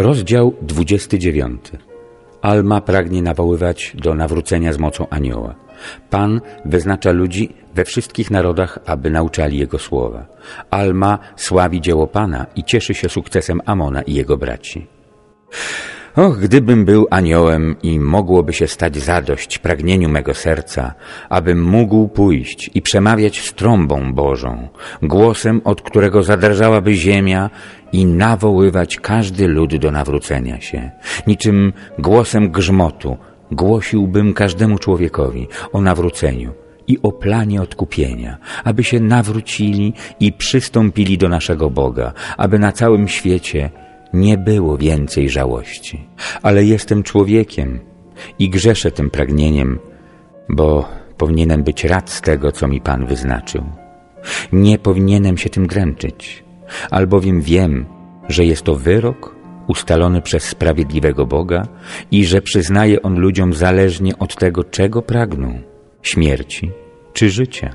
Rozdział 29. Alma pragnie nawoływać do nawrócenia z mocą anioła. Pan wyznacza ludzi we wszystkich narodach, aby nauczali Jego słowa. Alma sławi dzieło Pana i cieszy się sukcesem Amona i jego braci. Och, gdybym był aniołem i mogłoby się stać zadość pragnieniu mego serca, abym mógł pójść i przemawiać z trąbą Bożą, głosem, od którego zadrżałaby ziemia i nawoływać każdy lud do nawrócenia się. Niczym głosem grzmotu głosiłbym każdemu człowiekowi o nawróceniu i o planie odkupienia, aby się nawrócili i przystąpili do naszego Boga, aby na całym świecie nie było więcej żałości. Ale jestem człowiekiem i grzeszę tym pragnieniem, bo powinienem być rad z tego, co mi Pan wyznaczył. Nie powinienem się tym dręczyć, albowiem wiem, że jest to wyrok ustalony przez sprawiedliwego Boga i że przyznaje On ludziom zależnie od tego, czego pragną śmierci czy życia.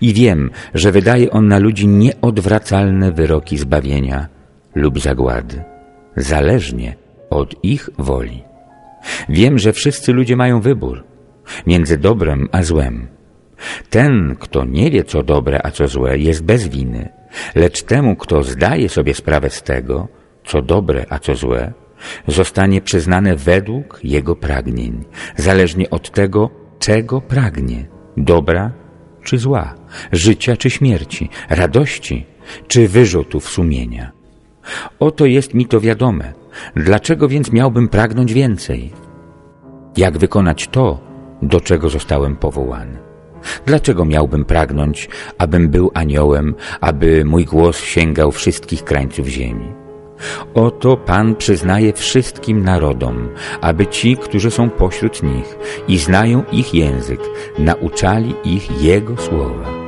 I wiem, że wydaje On na ludzi nieodwracalne wyroki zbawienia lub zagłady, zależnie od ich woli. Wiem, że wszyscy ludzie mają wybór między dobrem a złem. Ten, kto nie wie, co dobre, a co złe, jest bez winy, lecz temu, kto zdaje sobie sprawę z tego, co dobre, a co złe, zostanie przyznane według jego pragnień, zależnie od tego, czego pragnie, dobra czy zła, życia czy śmierci, radości czy wyrzutów sumienia. Oto jest mi to wiadome. Dlaczego więc miałbym pragnąć więcej? Jak wykonać to, do czego zostałem powołany? Dlaczego miałbym pragnąć, abym był aniołem, aby mój głos sięgał wszystkich krańców ziemi? Oto Pan przyznaje wszystkim narodom, aby ci, którzy są pośród nich i znają ich język, nauczali ich Jego słowa.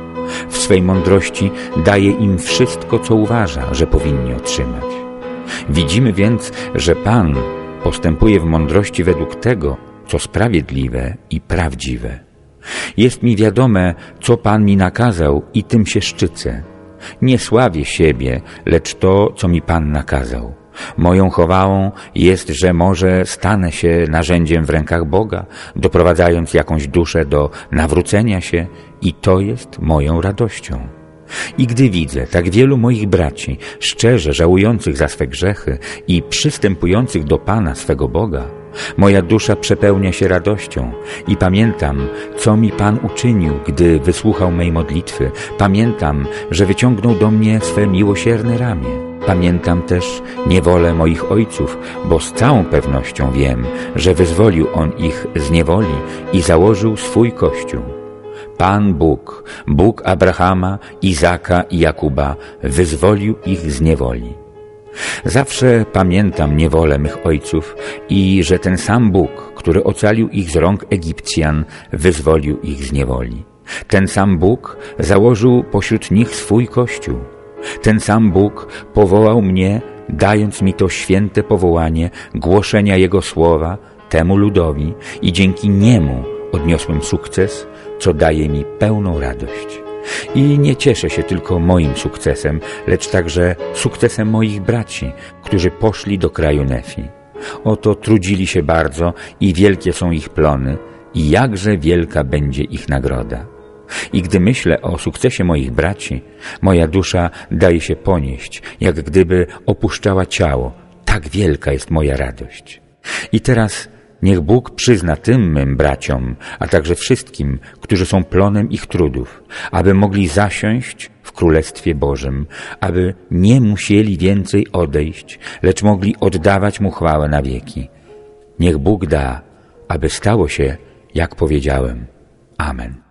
W swej mądrości daje im wszystko, co uważa, że powinni otrzymać. Widzimy więc, że Pan postępuje w mądrości według tego, co sprawiedliwe i prawdziwe. Jest mi wiadome, co Pan mi nakazał i tym się szczycę. Nie sławię siebie, lecz to, co mi Pan nakazał. Moją chowałą jest, że może stanę się narzędziem w rękach Boga, doprowadzając jakąś duszę do nawrócenia się i to jest moją radością. I gdy widzę tak wielu moich braci, szczerze żałujących za swe grzechy i przystępujących do Pana swego Boga, moja dusza przepełnia się radością i pamiętam, co mi Pan uczynił, gdy wysłuchał mej modlitwy. Pamiętam, że wyciągnął do mnie swe miłosierne ramię. Pamiętam też niewolę moich ojców, bo z całą pewnością wiem, że wyzwolił On ich z niewoli i założył swój Kościół. Pan Bóg, Bóg Abrahama, Izaka i Jakuba, wyzwolił ich z niewoli. Zawsze pamiętam niewolę mych ojców i że ten sam Bóg, który ocalił ich z rąk Egipcjan, wyzwolił ich z niewoli. Ten sam Bóg założył pośród nich swój Kościół. Ten sam Bóg powołał mnie, dając mi to święte powołanie głoszenia Jego słowa temu ludowi i dzięki niemu odniosłem sukces, co daje mi pełną radość. I nie cieszę się tylko moim sukcesem, lecz także sukcesem moich braci, którzy poszli do kraju Nefi. Oto trudzili się bardzo i wielkie są ich plony i jakże wielka będzie ich nagroda. I gdy myślę o sukcesie moich braci, moja dusza daje się ponieść, jak gdyby opuszczała ciało. Tak wielka jest moja radość. I teraz niech Bóg przyzna tym mym braciom, a także wszystkim, którzy są plonem ich trudów, aby mogli zasiąść w Królestwie Bożym, aby nie musieli więcej odejść, lecz mogli oddawać Mu chwałę na wieki. Niech Bóg da, aby stało się, jak powiedziałem. Amen.